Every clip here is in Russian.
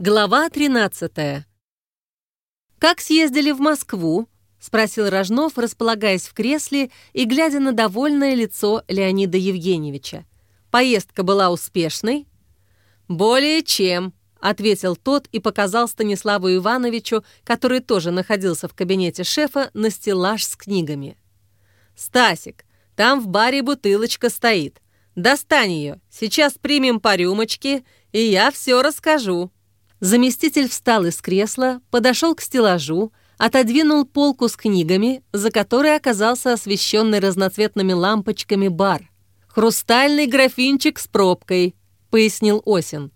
Глава 13. «Как съездили в Москву?» — спросил Рожнов, располагаясь в кресле и глядя на довольное лицо Леонида Евгеньевича. «Поездка была успешной?» «Более чем», — ответил тот и показал Станиславу Ивановичу, который тоже находился в кабинете шефа, на стеллаж с книгами. «Стасик, там в баре бутылочка стоит. Достань ее, сейчас примем по рюмочке, и я все расскажу». Заместитель встал из кресла, подошел к стеллажу, отодвинул полку с книгами, за которой оказался освещенный разноцветными лампочками бар. «Хрустальный графинчик с пробкой», — пояснил Осин.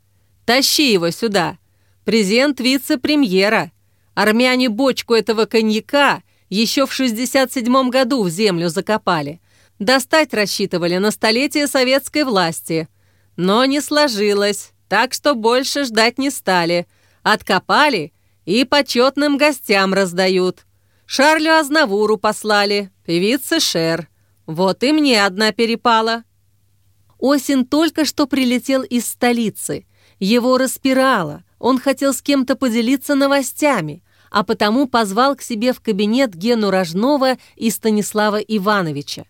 «Тащи его сюда. Презент вице-премьера. Армяне бочку этого коньяка еще в 67 году в землю закопали. Достать рассчитывали на столетие советской власти. Но не сложилось так что больше ждать не стали. Откопали и почетным гостям раздают. Шарлю Азнавуру послали, певице Шер. Вот и мне одна перепала. Осин только что прилетел из столицы. Его распирало. Он хотел с кем-то поделиться новостями, а потому позвал к себе в кабинет Гену Рожнова и Станислава Ивановича.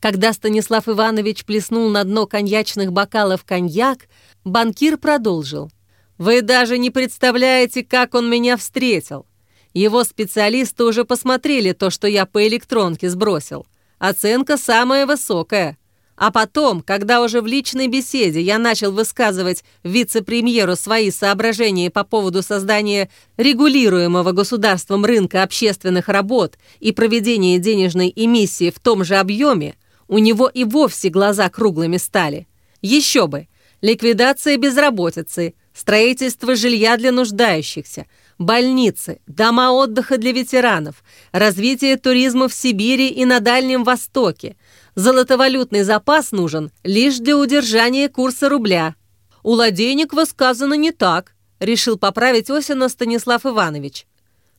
Когда Станислав Иванович плеснул на дно коньячных бокалов коньяк, банкир продолжил. «Вы даже не представляете, как он меня встретил. Его специалисты уже посмотрели то, что я по электронке сбросил. Оценка самая высокая. А потом, когда уже в личной беседе я начал высказывать вице-премьеру свои соображения по поводу создания регулируемого государством рынка общественных работ и проведения денежной эмиссии в том же объеме, у него и вовсе глаза круглыми стали. Еще бы, ликвидация безработицы, строительство жилья для нуждающихся, больницы, дома отдыха для ветеранов, развитие туризма в Сибири и на Дальнем Востоке. Золотовалютный запас нужен лишь для удержания курса рубля. У Ладейникова сказано не так, решил поправить Осина Станислав Иванович.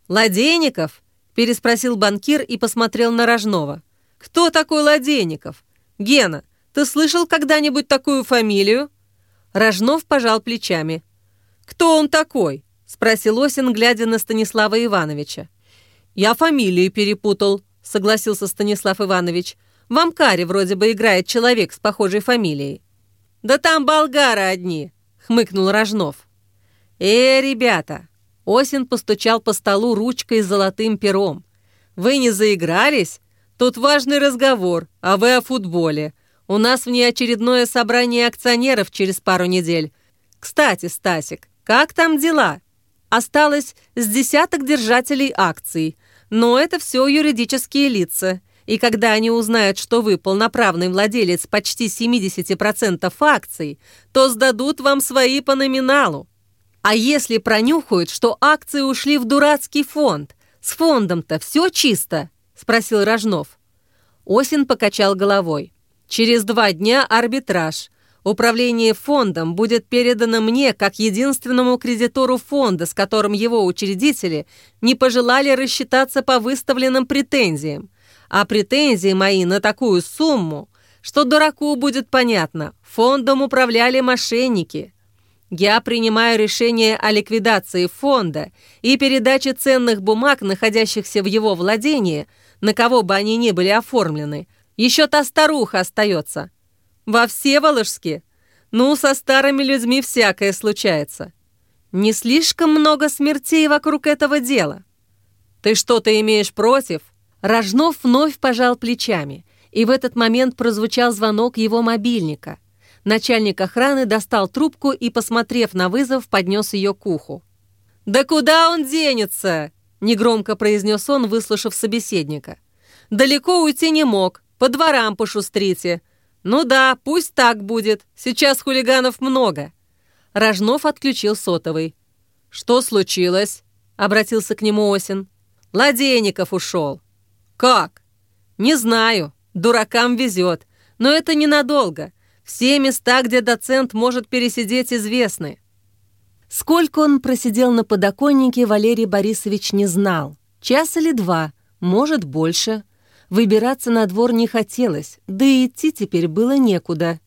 «Ладейников?» – переспросил банкир и посмотрел на Рожнова. «Кто такой Ладейников? Гена, ты слышал когда-нибудь такую фамилию?» Рожнов пожал плечами. «Кто он такой?» — спросил Осин, глядя на Станислава Ивановича. «Я фамилии перепутал», — согласился Станислав Иванович. «В Амкаре вроде бы играет человек с похожей фамилией». «Да там болгары одни», — хмыкнул Рожнов. «Э, ребята!» — Осин постучал по столу ручкой с золотым пером. «Вы не заигрались? Тут важный разговор, а вы о футболе. У нас внеочередное собрание акционеров через пару недель. Кстати, Стасик, как там дела? Осталось с десяток держателей акций, но это все юридические лица. И когда они узнают, что вы полноправный владелец почти 70% акций, то сдадут вам свои по номиналу. А если пронюхают, что акции ушли в дурацкий фонд, с фондом-то все чисто?» – спросил Рожнов. Осин покачал головой. Через два дня арбитраж. Управление фондом будет передано мне как единственному кредитору фонда, с которым его учредители не пожелали рассчитаться по выставленным претензиям. А претензии мои на такую сумму, что дураку будет понятно, фондом управляли мошенники. Я принимаю решение о ликвидации фонда и передаче ценных бумаг, находящихся в его владении, на кого бы они ни были оформлены, еще та старуха остается. Во Всеволожске? Ну, со старыми людьми всякое случается. Не слишком много смертей вокруг этого дела. Ты что-то имеешь против? Рожнов вновь пожал плечами, и в этот момент прозвучал звонок его мобильника. Начальник охраны достал трубку и, посмотрев на вызов, поднес ее к уху. «Да куда он денется?» — негромко произнес он, выслушав собеседника. «Далеко уйти не мог, по дворам пошустрите. Ну да, пусть так будет. Сейчас хулиганов много. Рожнов отключил сотовый. Что случилось? Обратился к нему Осин. Ладейников ушел. Как? Не знаю. Дуракам везет. Но это ненадолго. Все места, где доцент может пересидеть, известны. Сколько он просидел на подоконнике, Валерий Борисович не знал. Час или два, может, больше. Выбираться на двор не хотелось, да и идти теперь было некуда.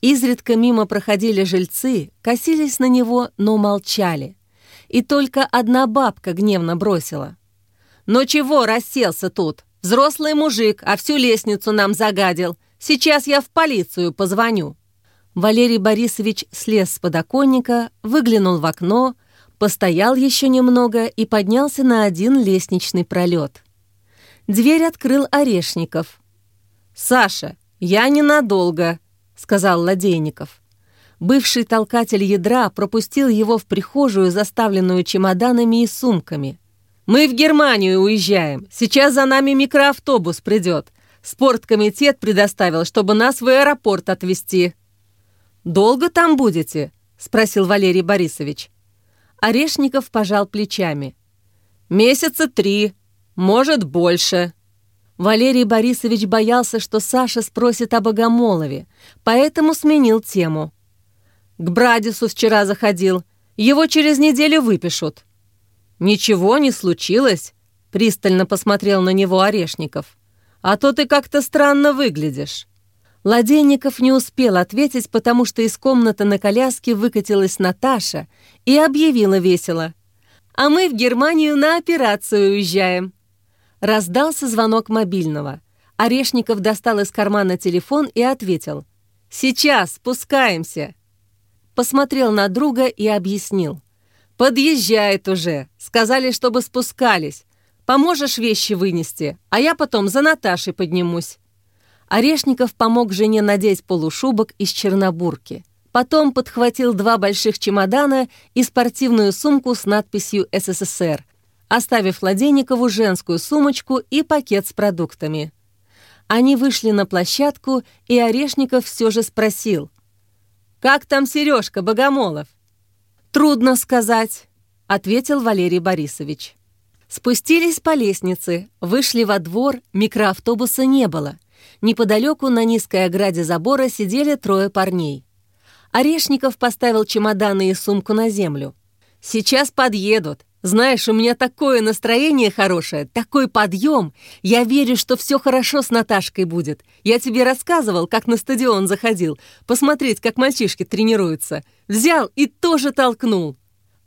Изредка мимо проходили жильцы, косились на него, но молчали. И только одна бабка гневно бросила. «Ну чего расселся тут? Взрослый мужик, а всю лестницу нам загадил. Сейчас я в полицию позвоню». Валерий Борисович слез с подоконника, выглянул в окно, постоял еще немного и поднялся на один лестничный пролет. Дверь открыл Орешников. «Саша, я ненадолго», — сказал Ладейников. Бывший толкатель ядра пропустил его в прихожую, заставленную чемоданами и сумками. «Мы в Германию уезжаем. Сейчас за нами микроавтобус придет. Спорткомитет предоставил, чтобы нас в аэропорт отвезти». «Долго там будете?» — спросил Валерий Борисович. Орешников пожал плечами. «Месяца три, может, больше». Валерий Борисович боялся, что Саша спросит о Богомолове, поэтому сменил тему. «К Брадису вчера заходил. Его через неделю выпишут». «Ничего не случилось?» — пристально посмотрел на него Орешников. «А то ты как-то странно выглядишь». Ладейников не успел ответить, потому что из комнаты на коляске выкатилась Наташа и объявила весело. «А мы в Германию на операцию уезжаем». Раздался звонок мобильного. Орешников достал из кармана телефон и ответил. «Сейчас, спускаемся». Посмотрел на друга и объяснил. «Подъезжает уже. Сказали, чтобы спускались. Поможешь вещи вынести, а я потом за Наташей поднимусь». Орешников помог жене надеть полушубок из чернобурки. Потом подхватил два больших чемодана и спортивную сумку с надписью «СССР», оставив Ладейникову женскую сумочку и пакет с продуктами. Они вышли на площадку, и Орешников все же спросил. «Как там Сережка Богомолов?» «Трудно сказать», — ответил Валерий Борисович. Спустились по лестнице, вышли во двор, микроавтобуса не было — Неподалеку на низкой ограде забора сидели трое парней. Орешников поставил чемоданы и сумку на землю. «Сейчас подъедут. Знаешь, у меня такое настроение хорошее, такой подъем. Я верю, что все хорошо с Наташкой будет. Я тебе рассказывал, как на стадион заходил, посмотреть, как мальчишки тренируются. Взял и тоже толкнул».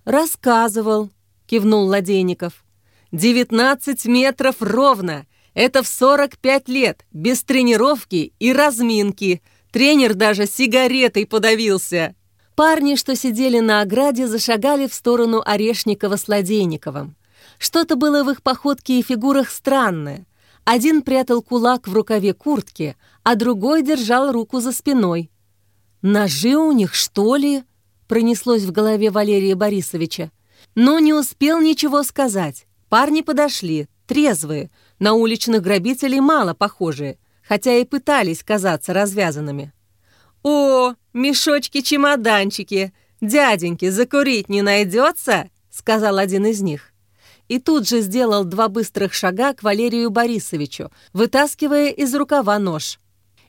«Рассказывал», — кивнул Ладейников. «Девятнадцать метров ровно. Это в 45 лет, без тренировки и разминки. Тренер даже сигаретой подавился. Парни, что сидели на ограде, зашагали в сторону Орешникова с Ладейниковым. Что-то было в их походке и фигурах странное. Один прятал кулак в рукаве куртки, а другой держал руку за спиной. «Ножи у них, что ли?» — пронеслось в голове Валерия Борисовича. Но не успел ничего сказать. Парни подошли, трезвые, на уличных грабителей мало похожие, хотя и пытались казаться развязанными. «О, мешочки-чемоданчики! Дяденьки, закурить не найдется?» — сказал один из них. И тут же сделал два быстрых шага к Валерию Борисовичу, вытаскивая из рукава нож.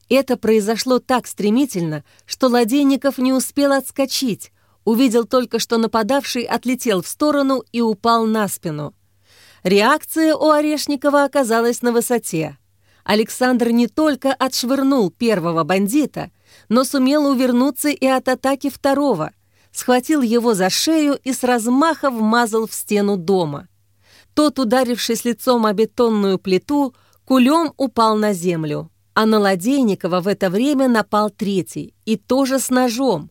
Это произошло так стремительно, что Ладейников не успел отскочить, увидел только, что нападавший отлетел в сторону и упал на спину. Реакция у Орешникова оказалась на высоте. Александр не только отшвырнул первого бандита, но сумел увернуться и от атаки второго, схватил его за шею и с размаха вмазал в стену дома. Тот, ударившись лицом о бетонную плиту, кулем упал на землю, а на Ладейникова в это время напал третий, и тоже с ножом.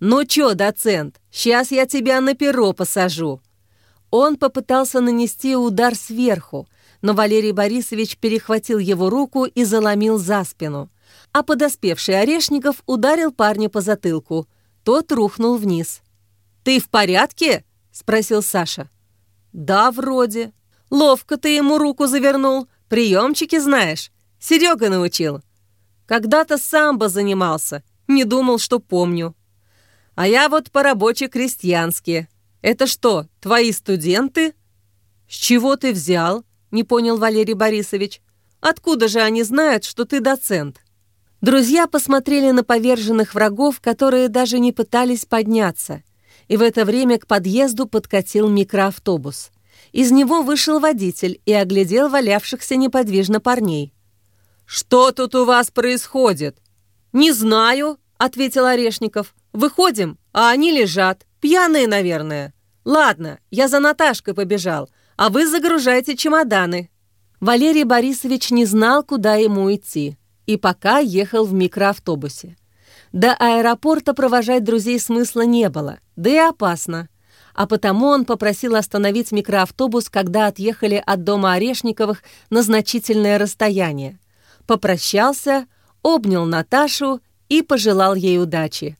«Ну чё, доцент, сейчас я тебя на перо посажу», он попытался нанести удар сверху, но Валерий Борисович перехватил его руку и заломил за спину. А подоспевший Орешников ударил парня по затылку. Тот рухнул вниз. «Ты в порядке?» — спросил Саша. «Да, вроде. Ловко ты ему руку завернул. Приемчики знаешь. Серега научил. Когда-то самбо занимался. Не думал, что помню. А я вот по-рабоче-крестьянски. «Это что, твои студенты?» «С чего ты взял?» — не понял Валерий Борисович. «Откуда же они знают, что ты доцент?» Друзья посмотрели на поверженных врагов, которые даже не пытались подняться. И в это время к подъезду подкатил микроавтобус. Из него вышел водитель и оглядел валявшихся неподвижно парней. «Что тут у вас происходит?» «Не знаю», — ответил Орешников. «Выходим, а они лежат. Пьяные, наверное. Ладно, я за Наташкой побежал, а вы загружайте чемоданы». Валерий Борисович не знал, куда ему идти, и пока ехал в микроавтобусе. До аэропорта провожать друзей смысла не было, да и опасно. А потому он попросил остановить микроавтобус, когда отъехали от дома Орешниковых на значительное расстояние. Попрощался, обнял Наташу и пожелал ей удачи.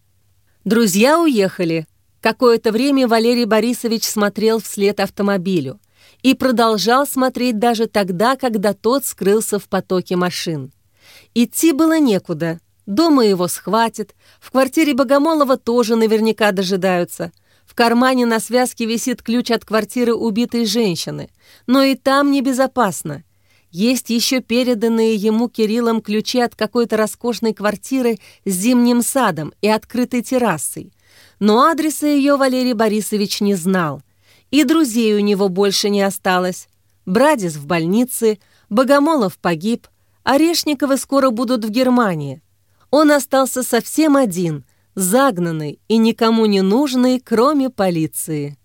Друзья уехали. Какое-то время Валерий Борисович смотрел вслед автомобилю и продолжал смотреть даже тогда, когда тот скрылся в потоке машин. Идти было некуда. Дома его схватят, в квартире Богомолова тоже наверняка дожидаются. В кармане на связке висит ключ от квартиры убитой женщины, но и там небезопасно. Есть еще переданные ему Кириллом ключи от какой-то роскошной квартиры с зимним садом и открытой террасой. Но адреса ее Валерий Борисович не знал. И друзей у него больше не осталось. Брадис в больнице, Богомолов погиб, Орешниковы скоро будут в Германии. Он остался совсем один, загнанный и никому не нужный, кроме полиции.